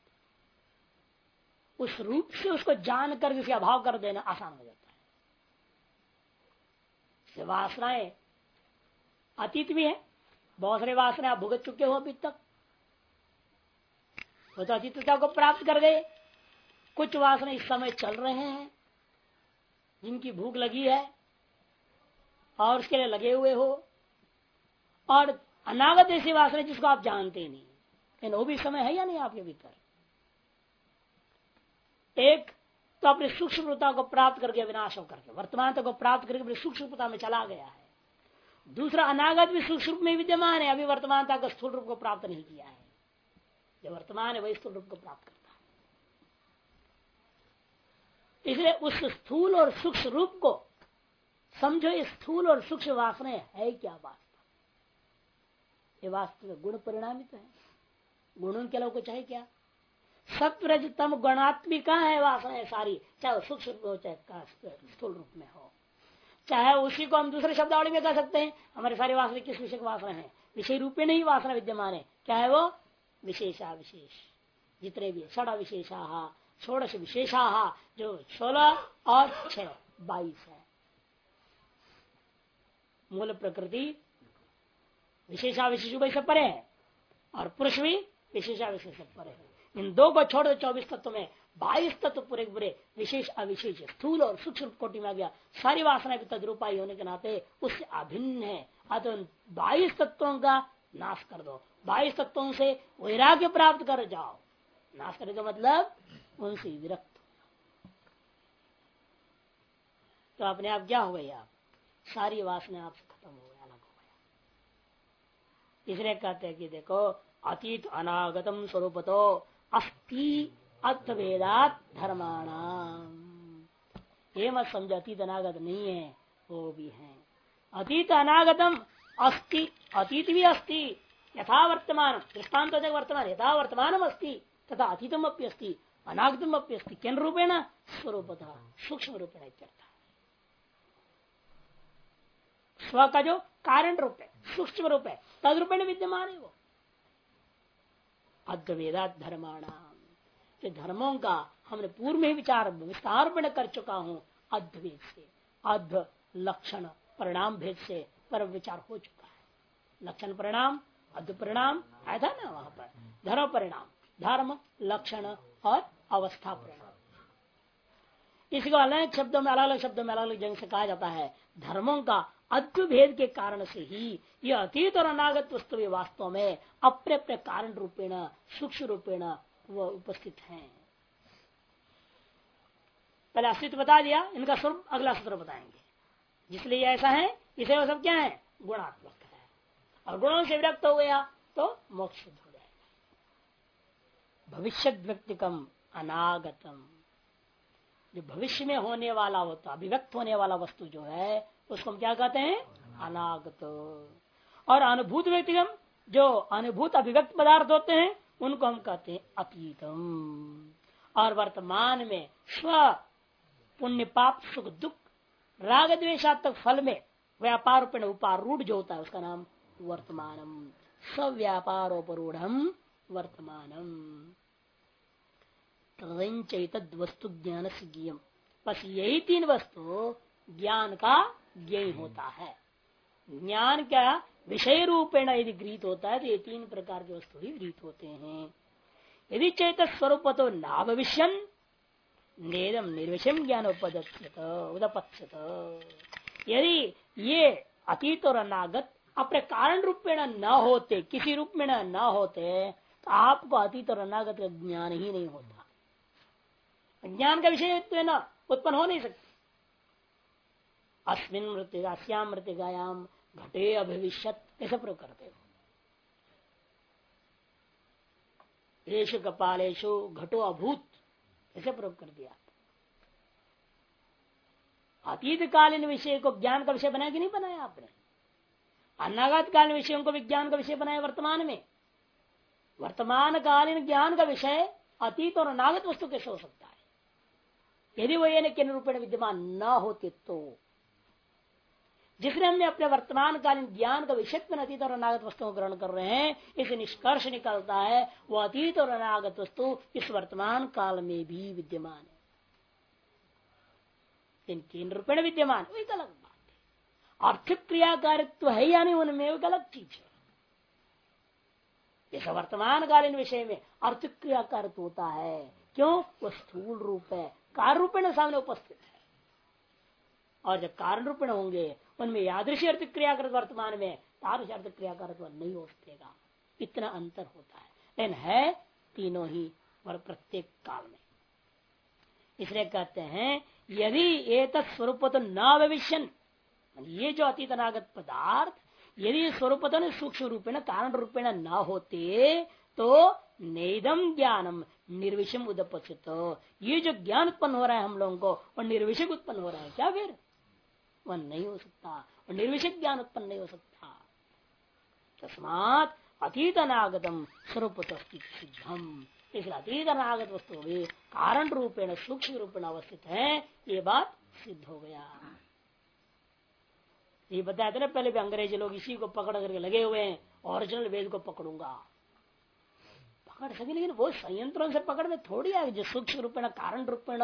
Speaker 1: उस रूप से उसको जानकर जिसके अभाव कर देना आसान हो जाता है। वासनाएँ अतीत भी है। बहुत सारे वासनाएँ आप भुगत चुके हो अभी तक। वो तो अतीतता को प्राप्त कर गए। कुछ वासना इस समय चल रहे हैं। जिनकी भूख लगी है और उसके लिए लगे हुए हो। और अनागत ऐसी वासना जिसको आप जानते नहीं। लेकिन वो भी समय है या नहीं आपके भीतर? एक तो अपनी सूक्ष्मता को प्राप्त करके विनाश होकर के, वर्तमान को प्राप्त करके अपनी सूक्ष्मता में चला गया है। दूसरा, अनागत भी सूक्ष्म रूप में विद्यमान है, अभी वर्तमान का स्थूल रूप को प्राप्त नहीं किया है। जो वर्तमान है, वही स्थूल रूप को प्राप्त करता है। इसलिए उस स्थूल और सूक्ष्म रूप को समझो ये स्थूल और सूक्ष्म वासना है क्या वास्तव? ये वास्तव गुण परिणामित है। गुणों के लोग को है क्या? सत्वरजतम गुणात्मिका है वासना है सारी, चाहे सूक्ष्म हो, चाहे स्थूल रूप में हो। चाहे उसी को हम दूसरे शब्दावली में कह सकते हैं, हमारे सारे वासना किस विषय वासना है? विषय रूपे नहीं वासना विद्यमान है। क्या है वो? विशेषा विशेष। जितने भी षड़ा विशेषा षोड़श विशेषा जो सोलह और छह, बाईस है। मूल प्रकृति विशेषा विशेष से परे है, और पुरुष भी विशेषा विशेष से परे है। इन दो को छोड़ चौबीस तत्व में बाईस तत्व पूरे पूरे विशेष अविशेष स्थूल और सूक्ष्म कोटि में आ गया सारी वासना भी तद्रूपाई होने के नाते उससे अभिन्न है। अतः बाईस तत्वों का नाश कर दो। बाईस तत्वों से वैराग्य प्राप्त कर जाओ। नाश करने का मतलब उनसे विरक्त। तो अपने आप क्या हो गई आप सारी वासना आपसे खत्म हो गया, अलग हो गया। इसलिए कहते हैं कि देखो, अतीत अनागतम स्वरूप तो अस्थि अर्थवेदात धर्माणाम ये मत समझो, अतीत अनागत नहीं है, वो भी है। अतीत अनागतम अस्ति, अतीत भी अस्ति, यथा वर्तमान दृष्टांत वर्तमान, यथा वर्तमान अस्ति, तथा अतीतम अपनी अस्ति, अनागतम अपनी अस्ति। किन रूपेण? स्वरूप सूक्ष्म रूपेण स्व का जो कारण रूप है सूक्ष्म रूप है तद रूपेण विद्यमान है वो। अद्वेदा धर्माणाम कि धर्मों का हमने पूर्व में विचार विस्तार में कर चुका हूँ। अद्वेद से अध लक्षण, परिणाम भेद से पर विचार हो चुका है। लक्षण परिणाम अध परिणाम, आया था ना वहाँ पर? धर्म परिणाम, धर्म, लक्षण और अवस्था परिणाम। इसको अलग शब्दों में, अलग अलग शब्दों में, अलग अलग जंग से कहा जाता है। धर्मों का अद्भेद के कारण से ही यह अतीत और अनागत वस्तु वास्तव में अपने अपने कारण रूपेण, सूक्ष्म रूपेण वो उपस्थित हैं। पहले अस्तित्व बता दिया, इनका स्वरूप अगला सूत्र बताएँगे। जिसलिए ऐसा है, इसे वो सब क्या है? गुणात्मक है। और गुणों से विरक्त हो गया तो मोक्ष हो जाएगा। भविष्य व्यक्तिकम अनागतम। जो भविष्य में होने वाला होता अभिव्यक्त होने वाला वस्तु जो है, उसको हम क्या कहते हैं? अनागत। और अनुभूत व्यक्तिगम जो अनुभूत अभिव्यक्त पदार्थ होते हैं उनको हम कहते हैं अतीतम। और वर्तमान में स्व पुण्य, पाप, सुख, दुख, राग द्वेशात्मक फल में व्यापार रूपेण उपारूढ़ जो होता है उसका नाम वर्तमानम। सव्यापारोपरूढ़ वर्तमानम। तद वस्तु ज्ञान से ज्ञम बस यही तीन वस्तु ज्ञान का ज्ञ होता है। ज्ञान क्या? विषय रूपेण यदि गृहित होता है तो ये तीन प्रकार के वस्तु ही गृहित होते हैं। यदि चैत स्वरूप तो नाभविष्यन नेदम निर्विषम ज्ञान उदपत्स्यत। यदि ये अतीत और अनागत अपने कारण रूप में न होते, किसी रूप में न होते तो आपको अतीत और अनागत का ज्ञान ही नहीं होता। ज्ञान का विषय तो ना, उत्पन्न हो नहीं सकती। अस्मिन मृत्यु अश्याम मृत्यगायाम घटे अभिविष्य कैसे प्रयोग करते हो। देश कपालेशु घटो अभूत। कैसे प्रयोग कर दिया। अतीत कालीन विषय को ज्ञान का विषय बनाया कि नहीं बनाया आपने? अनागत कालीन विषयों को विज्ञान का विषय बनाया वर्तमान में। वर्तमान कालीन ज्ञान का विषय अतीत और अनागत वस्तु कैसे हो सकता है। यदि वो ये किन रूपेण विद्यमान न होते तो जिसने हमने अपने वर्तमान कालीन ज्ञान का विषय में अतीत और अनागत वस्तुओं ग्रहण कर रहे हैं, इसे निष्कर्ष निकलता है, वो अतीत और अनागत वस्तु इस वर्तमान काल में भी विद्यमान है। इन तीन रूपेण विद्यमान, वो एक अलग बात है। आर्थिक क्रियाकारित्व है या नहीं उनमें एक अलग चीज़ है इस वर्तमान कालीन विषय में आर्थिक क्रियाकारित्व होता है। क्यों? वो स्थूल रूप है। कार्य रूपेण सामने उपस्थित है। और जब कारण रूपेण होंगे, उनमें यादृश अर्थ क्रियाकृत वर्तमान में तादृश अर्थ क्रियाकृत नहीं हो सकेगा। इतना अंतर होता है। लेकिन है तीनों ही और प्रत्येक काल में। इसलिए कहते हैं, यदि एक स्वरूप तो न भविष्य ये जो अतीत अनागत पदार्थ, यदि स्वरूप सूक्ष्म रूपेण, कारण रूपेण न होते तो नेदम ज्ञानम निर्विषम उदपित ये जो ज्ञान उत्पन्न हो रहा है हम लोगों को और निर्विषक उत्पन्न हो रहा है। क्या फिर? उत्पन्न नहीं हो सकता और निर्विषिक ज्ञान उत्पन्न नहीं हो सकता। तस्मात अतीत अनागतम स्वरूप सिद्धम। इसलिए अतीत अनागत वस्तु भी कारण रूपेण, सूक्ष्म रूपेण अवस्थित है, ये बात सिद्ध हो गया। ये बताया था ना, पहले भी अंग्रेज़ लोग इसी को पकड़ करके लगे हुए हैं ओरिजिनल वेद को पकड़ूँगा। पकड़ सके, लेकिन वो संयंत्रों से पकड़ में थोड़ी है जो सूक्ष्म रूपेण, कारण रूपेण,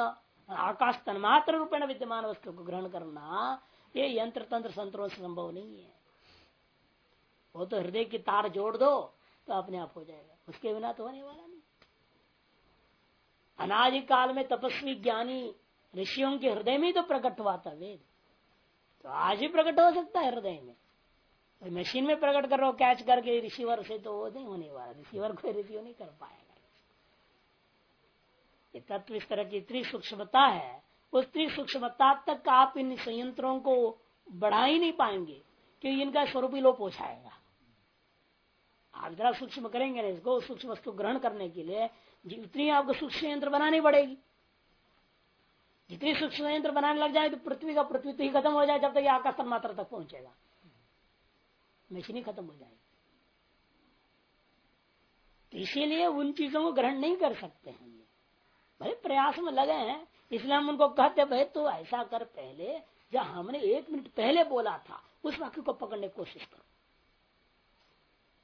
Speaker 1: आकाश तन्मात्र रूपेण विद्यमान वस्तु को ग्रहण करना ये यंत्र तंत्र संतरों से संभव नहीं है। वो तो हृदय की तार जोड़ दो तो अपने आप हो जाएगा। उसके बिना तो होने वाला नहीं। अनादि काल में तपस्वी ज्ञानी ऋषियों के हृदय में तो प्रकट हुआ था वेद। तो आज ही प्रकट हो सकता है हृदय में। तो मशीन में प्रकट कर रहे हो, कैच करके रिसीवर से तो वो नहीं होने वाला। रिसीवर को रिसीव नहीं कर पाएगा। ये तत्व इस तरह की इतनी सूक्ष्मता है उस सूक्ष्मता तक आप इन संयंत्रों को बढ़ा ही नहीं पाएँगे, क्योंकि इनका स्वरूप ही लोप हो जाएगा। आप जरा सूक्ष्म करेंगे ना इसको सूक्ष्म वस्तु ग्रहण करने के लिए जितनी आपको सूक्ष्म यंत्र बनानी पड़ेगी। जितनी सूक्ष्म यंत्र बनाने लग जाए तो पृथ्वी का पृथ्वी तो ही खत्म हो जाए, जब तक आकाश मात्रा तक पहुंचेगा। मशीन ही खत्म हो जाएगी। तो इसीलिए उन चीज़ों को ग्रहण नहीं कर सकते हैं भले प्रयास में लगे हैं इसलिए हम उनको कहते भाई तो ऐसा कर पहले, जब हमने एक मिनट पहले बोला था, उस वाक्य को पकड़ने की कोशिश करो।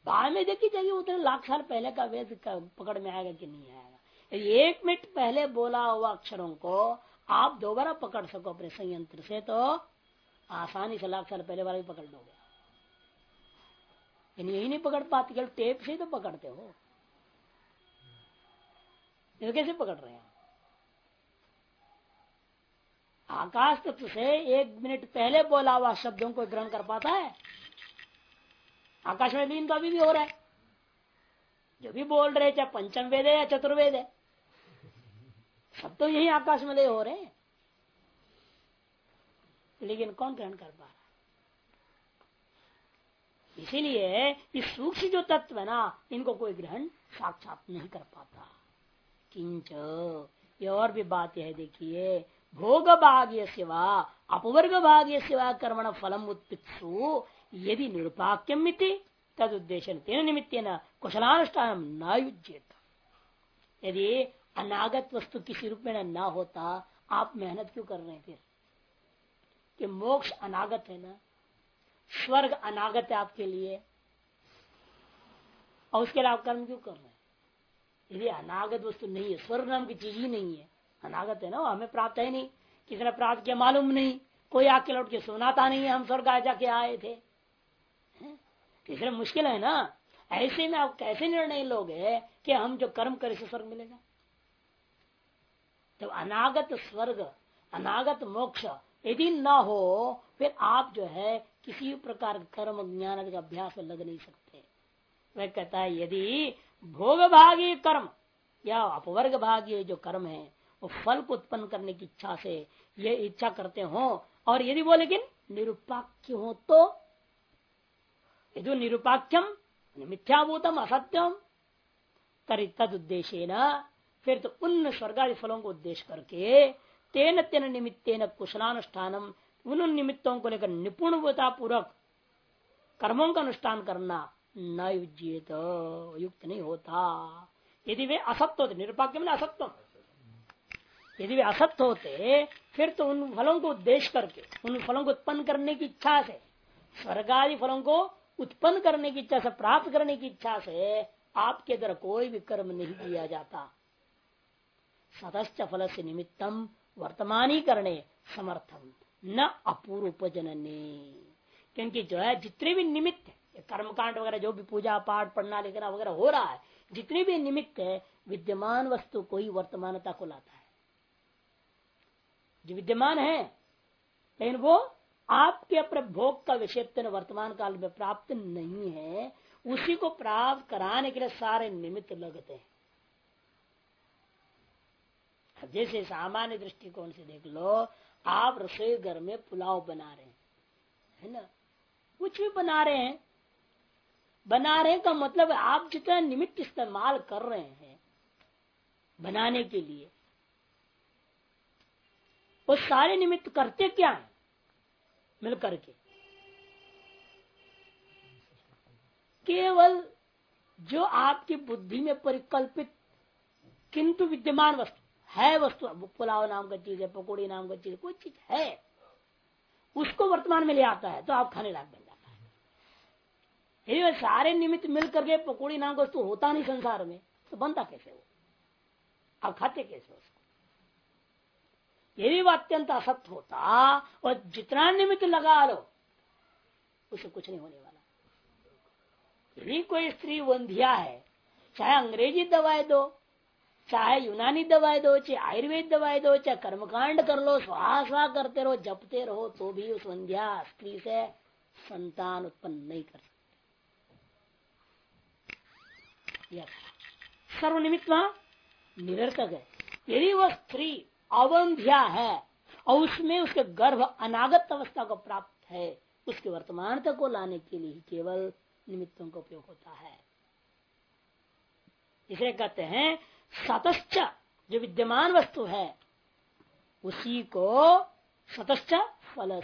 Speaker 1: बाद में देखी जाएगी, उतने लाख साल पहले का वेद पकड़ में आएगा कि नहीं आएगा। एक मिनट पहले बोला हुआ अक्षरों को आप दोबारा पकड़ सको अपने संयंत्र से तो आसानी से लाख साल पहले वाला भी पकड़ लोगे। यही नहीं पकड़ पाते टेप से ही तो पकड़ते हो। तो कैसे पकड़ रहे हैं? आकाश तत्व से एक मिनट पहले बोला हुआ शब्दों को ग्रहण कर पाता है। आकाश में लीन तो अभी भी हो रहा है। जो भी बोल रहे चाहे पंचम वेद है या चतुर्वेद है, सब तो यही आकाश में ले हो रहे लेकिन कौन ग्रहण कर पा रहा है? इसीलिए इस सूक्ष्म जो तत्व है ना, इनको कोई ग्रहण साक्षात नहीं कर पाता। किंच, ये और भी बात है देखिए भोग भाग्य सेवा अपवर्ग भाग्य सेवा कर्मण फलम उत्पित्सु यदि निरुपाक्यम मिति तद उद्देश्य तेन निमित्त न कुशलानुष्ठान न युजेत यदि अनागत वस्तु किसी रूप में न होता, आप मेहनत क्यों कर रहे हैं फिर? कि मोक्ष अनागत है ना? स्वर्ग अनागत है आपके लिए, और उसके लिए आप कर्म क्यों कर रहे हैं? यदि अनागत वस्तु नहीं है, स्वर्ग नाम की चीज़ ही नहीं है अनागत है ना, हमें प्राप्त है नहीं। किसी ने प्राप्त किया मालूम नहीं। कोई आके लौट के सुनाता नहीं है, हम स्वर्ग आ जाके आए थे। इसलिए मुश्किल है ना। ऐसे में आप कैसे निर्णय लोगे कि हम जो कर्म करे से स्वर्ग मिलेगा? तो अनागत स्वर्ग, अनागत मोक्ष यदि न हो, फिर आप जो है किसी प्रकार कर्म ज्ञान का अभ्यास में लग नहीं सकते। वह कहता है, यदि भोग भागी कर्म या अपवर्ग भागी जो कर्म है वो फल को उत्पन्न करने की इच्छा से ये इच्छा करते हो। और यदि वो लेकिन निरुपाक्य हो तो यदि निरुपाक्यम मिथ्याभूतम, असत्यम करी तद उद्देश्य न फिर तो उन स्वर्गादि फलों को उद्देश्य करके तेन तेन निमित्तेन कुशलानुष्ठानम, उन निमित्तों को लेकर निपुणता पूर्वक कर्मों का अनुष्ठान करना न युजित युक्त नहीं होता। यदि वे असत्य होते निरुपाक्य में असत्य यदि वे असत्य होते, फिर तो उन फलों को उद्देश्य करके, उन फलों को उत्पन्न करने की इच्छा से, स्वर्गादि फलों को उत्पन्न करने की इच्छा से, प्राप्त करने की इच्छा से आपके द्वारा कोई भी कर्म नहीं किया जाता। सदस्य फल से निमित्तम वर्तमानी करने समर्थन न अपूर्व जनने क्योंकि जो है, जितने भी निमित्त है कर्मकांड वगैरह, जो भी पूजा पाठ, पढ़ना लिखना वगैरह हो रहा है, जितने भी निमित्त है, विद्यमान वस्तु को ही वर्तमानता को लाता है। जो विद्यमान है, लेकिन वो आपके अपने भोग का विषय वर्तमान काल में प्राप्त नहीं है, उसी को प्राप्त कराने के लिए सारे निमित्त लगते हैं। जैसे सामान्य दृष्टिकोण से देख लो, आप रसोई घर में पुलाव बना रहे हैं, है ना? कुछ भी बना रहे हैं। बना रहे का मतलब आप जितना निमित्त इस्तेमाल कर रहे हैं, बनाने के लिए वो सारे निमित्त करते क्या है? मिल करके केवल जो आपकी बुद्धि में परिकल्पित, किंतु विद्यमान वस्तु, है वस्तु पुलाव नाम का चीज़ है, पकौड़ी नाम का चीज़, कोई चीज़ है, उसको वर्तमान में ले आता है तो आप खाने लायक बन जाता है। यदि सारे निमित्त मिल करके पकौड़ी नाम का वस्तु होता नहीं संसार में तो बनता कैसे वो? आप खाते कैसे उसको? यदि वो अत्यंत असत्य होता और जितना निमित्त लगा लो, उसे कुछ नहीं होने वाला। यदि कोई स्त्री वंधिया है, चाहे अंग्रेज़ी दवाई दो, चाहे यूनानी दवाई दो, चाहे आयुर्वेद दवाई दो, चाहे कर्मकांड कर लो स्वाहा स्वाहा करते रहो, जपते रहो तो भी उस वंध्या स्त्री से संतान उत्पन्न नहीं कर सकते। सर्वनिमित्त निरर्थक है। यदि वह स्त्री अवंध्या है और उसमें उसके गर्भ अनागत अवस्था को प्राप्त है, उसके वर्तमान तक को लाने के लिए केवल निमित्तों का उपयोग होता है। इसे कहते हैं, सतश्च जो विद्यमान वस्तु है, उसी को सतश्च फल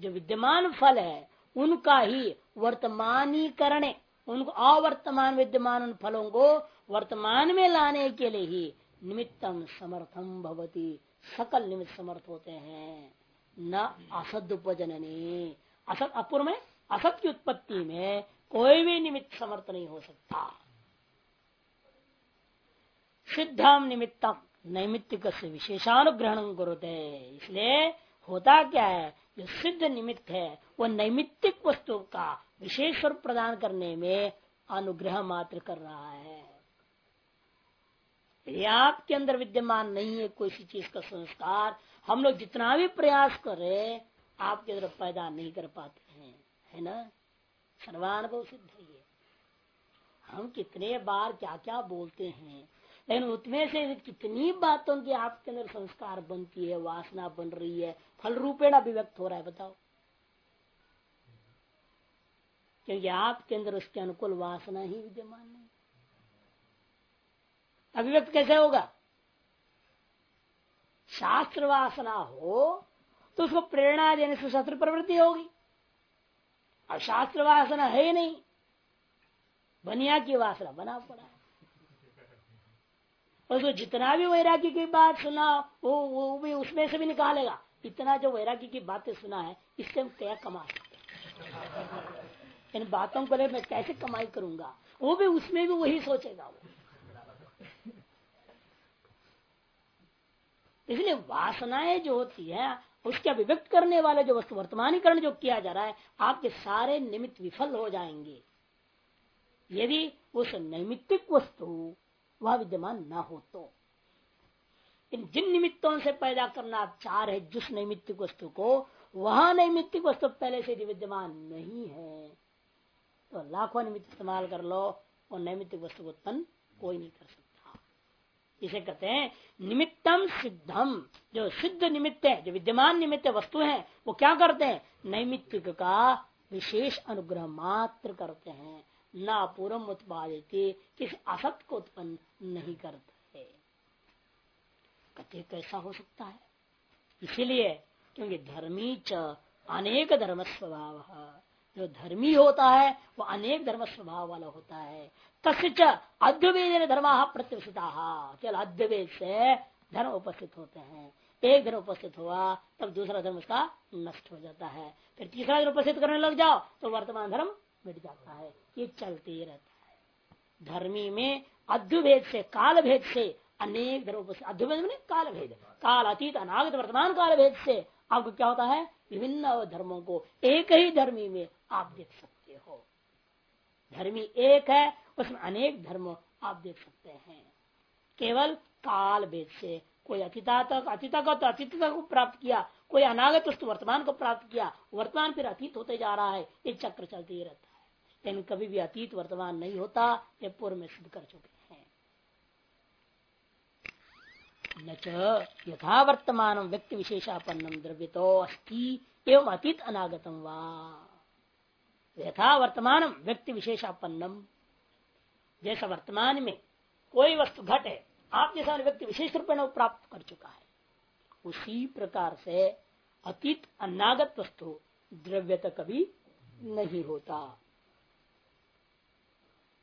Speaker 1: जो विद्यमान फल है, उनका ही वर्तमानीकरण उनको अवर्तमान विद्यमान फलों को वर्तमान में लाने के लिए ही निमित्तम समर्थम भवती। सकल निमित्त समर्थ होते हैं। न असद उपजननी। असत अपूर्व में असत की उत्पत्ति में कोई भी निमित्त समर्थ नहीं हो सकता। सिद्धम निमित्तम नैमित्तिक से विशेषानुग्रहण गुरुते इसलिए होता क्या है, जो सिद्ध निमित्त है, वो नैमित्तिक वस्तु का विशेष स्वरूप प्रदान करने में अनुग्रह मात्र कर रहा है। यदि आपके अंदर विद्यमान नहीं है कोई चीज़ का संस्कार। हम लोग जितना भी प्रयास करें, आपके अंदर पैदा नहीं कर पाते हैं। है ना? सर्वानुभव सिद्ध है हम कितने बार क्या क्या बोलते हैं, लेकिन उसमें से कितनी बातों की आपके अंदर संस्कार बनती है, वासना बन रही है फल रूपेण अभिव्यक्त हो रहा है, बताओ। क्योंकि आपके अंदर उसके अनुकूल वासना ही विद्यमान नहीं। अभिव्यक्त कैसे होगा? शास्त्र वासना हो तो उसको प्रेरणा देने से शस्त्र प्रवृत्ति होगी। और शास्त्र वासना है ही नहीं। बनिया की वासना, बना पड़ा है। उसको जितना भी वैराग्य की बात सुना, वो वो भी उसमें से भी निकालेगा। इतना जो वैराग्य की बातें सुना है, इससे हम क्या कमा सकते इन बातों को मैं कैसे कमाई करूँगा? वो भी उसमें भी वही सोचेगा वो। इसलिए वासनाएँ जो होती है, उसके अभिव्यक्त करने वाले जो वस्तु, वर्तमानीकरण जो किया जा रहा है, आपके सारे निमित्त विफल हो जाएँगे। यदि उस नैमित्तिक वस्तु वह विद्यमान न हो तो। इन जिन निमित्तों से पैदा करना आप चाह रहे जिस नैमित्तिक वस्तु को, वह नैमित्तिक वस्तु पहले से विद्यमान नहीं है तो लाखों निमित्त इस्तेमाल कर लो और नैमित्तिक वस्तु को उत्पन्न कोई नहीं कर सकता। इसे कहते हैं निमित्तम सिद्धम। जो सिद्ध निमित्त है, जो विद्यमान निमित्त वस्तु है, वो क्या करते हैं? नैमित्तिक का विशेष अनुग्रह मात्र करते हैं। न पूर्व उत्पादित किस असत को उत्पन्न नहीं करते। कहते कैसा हो सकता है? इसीलिए, क्योंकि धर्मी च अनेक धर्म स्वभाव। जो धर्मी होता है, वो अनेक धर्म स्वभाव वाला होता है। तस्च अद्वैत धर्म प्रत्युषिता। केवल अद्वैत से धर्म उपस्थित होते हैं। एक धर्म उपस्थित हुआ, तब दूसरा धर्म उसका नष्ट हो जाता है। फिर तीसरा धर्म उपस्थित करने लग जाओ तो वर्तमान धर्म मिट जाता है। ये चलते ही रहता है। धर्मी में अद्वैत से काल भेद से अनेक धर्म उपस्थित अद्वैत में काल भेद काल अतीत अनागत वर्तमान काल भेद से आपको क्या होता है? विभिन्न धर्मों को एक ही धर्मी में आप देख सकते हो। धर्मी एक है उसमें अनेक धर्म, आप देख सकते हैं। केवल काल भेद से कोई अतीता तक, अतीता का तो अतीतता को प्राप्त किया, कोई अनागत वस्तु वर्तमान को प्राप्त किया, वर्तमान फिर अतीत होते जा रहा है, ये चक्र चलते ही रहता है। लेकिन कभी भी अतीत वर्तमान नहीं होता, ये पूर्व में सिद्ध कर चुके हैं। न यथा वर्तमान व्यक्ति विशेषापन्नम द्रव्य तो अस्थि एवं अतीत अनागतम वा। यथा वर्तमान व्यक्ति विशेषापन्नम जैसा वर्तमान में कोई वस्तु घट है, आप जैसा व्यक्ति विशेष रूप में प्राप्त कर चुका है, उसी प्रकार से अतीत अनागत वस्तु द्रव्य तक कभी नहीं होता।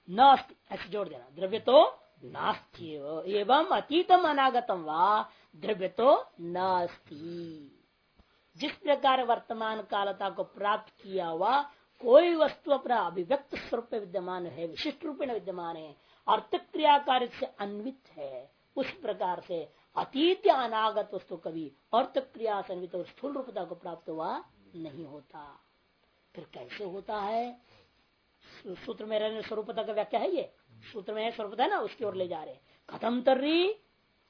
Speaker 1: न ऐसे जोड़ देना। द्रव्य तो नास्ती एवं अतीतम अनागतम वा द्रव्य तो नास्ती। जिस प्रकार वर्तमान कालता को प्राप्त किया हुआ कोई वस्तु अपना अभिव्यक्त स्वरूप विद्यमान है, विशिष्ट रूप में विद्यमान है अर्थ क्रियाकार से अन्वित है, उस प्रकार से अतीत अनागत वस्तु कभी अर्थ क्रिया से अन्वित और स्थूल रूपता को प्राप्त हुआ नहीं होता। फिर कैसे होता है? सूत्र में रहने स्वरूपता का व्याख्या है ये। सूत्र में है, स्वरूपता ना, उसकी ओर ले जा रहे खत्म तर्री?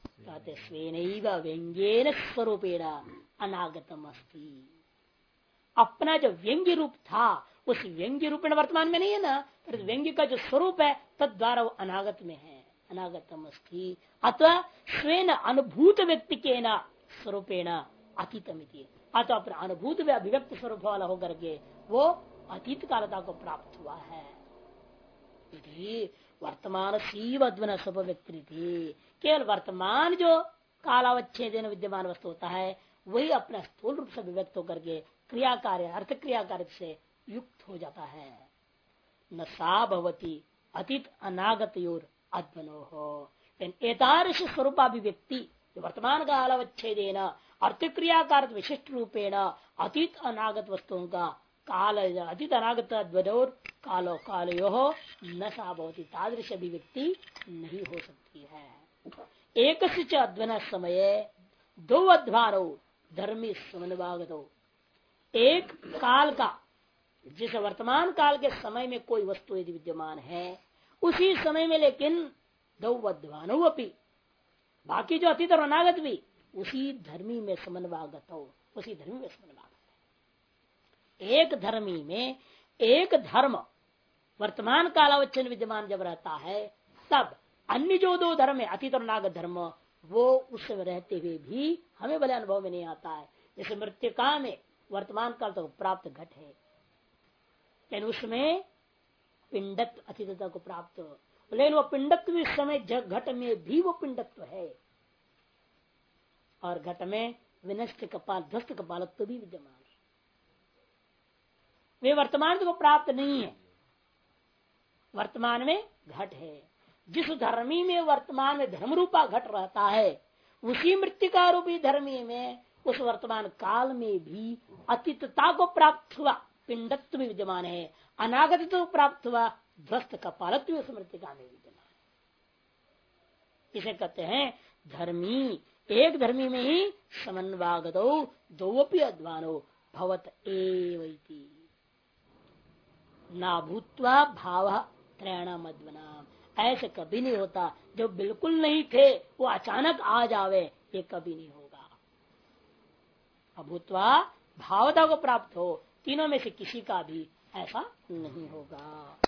Speaker 1: कहते स्वेन व्यंग्यन स्वरूपेण अनागतम अपना जो व्यंग्य रूप था उस व्यंग्य रूप वर्तमान में नहीं है ना फिर व्यंग्य का जो स्वरूप है तद द्वारा वो अनागत में है। अनागतम अस्थि अथवा स्वयं अनुभूत व्यक्ति के न स्वरूपेण अतीतमिति। अथवा अपना अनुभूत अभिव्यक्त स्वरूप वाला होकर के वो अतीत कालता को प्राप्त हुआ है। वर्तमान सीवध्वन स्वभ व्यक्ति थी केवल वर्तमान जो कालावच्छेद विद्यमान वस्तु होता है, वही अपना स्थूल रूप से अभिव्यक्त होकर के क्रिया कार्य अर्थ क्रिया कार्य से युक्त हो जाता है। न सा भवती, अतीत अनागत योर अद्वनो हो एतादृश स्वरूपाभिव्यक्ति वर्तमान काल अवच्छेदेन अर्थ क्रियाकार विशिष्ट रूपेण अतीत अनागत वस्तुओं का काल, अतीत अनागत द्वदोर कालो कालो न सा भवती। तादृश अभिव्यक्ति नहीं हो सकती है। एक अध्वन समय दो अध्वानो धर्मी समन्वागत एक काल का जिस वर्तमान काल के समय में कोई वस्तु यदि विद्यमान है, उसी समय में लेकिन दौवद्वानुअपी बाकी जो अतीत और अनागत भी, उसी धर्मी में समन्वागत हो उसी धर्मी में समन्वागत। है एक धर्मी में एक धर्म वर्तमान कालावचन विद्यमान जब रहता है, तब अन्य जो दो धर्म है, अतीत और नागत धर्म, वो उस समय रहते हुए भी हमें भले अनुभव में नहीं आता है। जैसे मृत्यु का में वर्तमान काल तक तो प्राप्त घट है। लेकिन उसमें पिंडत्व अतिथता को प्राप्त हो। लेकिन वो पिंडत्व इस समय घट में भी वो पिंडत्व है। और घट में विनष्ट कपाल, ध्वस्त कपालत्व भी विद्यमान है। वे वर्तमान को प्राप्त नहीं है। वर्तमान में घट है। जिस धर्मी में वर्तमान में धर्म रूपा घट रहता है, उसी मृतिका रूपी धर्मी में उस वर्तमान काल में भी अतीतता को प्राप्त हुआ। पिंडत्व में विद्यमान है अनागत तो प्राप्त हुआ ध्वस्त का स्मृति का में विद्यमान। है इसे कहते हैं धर्मी। एक धर्मी में ही समन्वागत दोपी अध्वानो, भवत एवं ना भूतवा भाव मध्वनाम ऐसे कभी नहीं होता। जो बिल्कुल नहीं थे, वो अचानक आ जावे, ये कभी नहीं होगा। अभूतवा भावता को प्राप्त हो तीनों में से किसी का भी ऐसा नहीं होगा।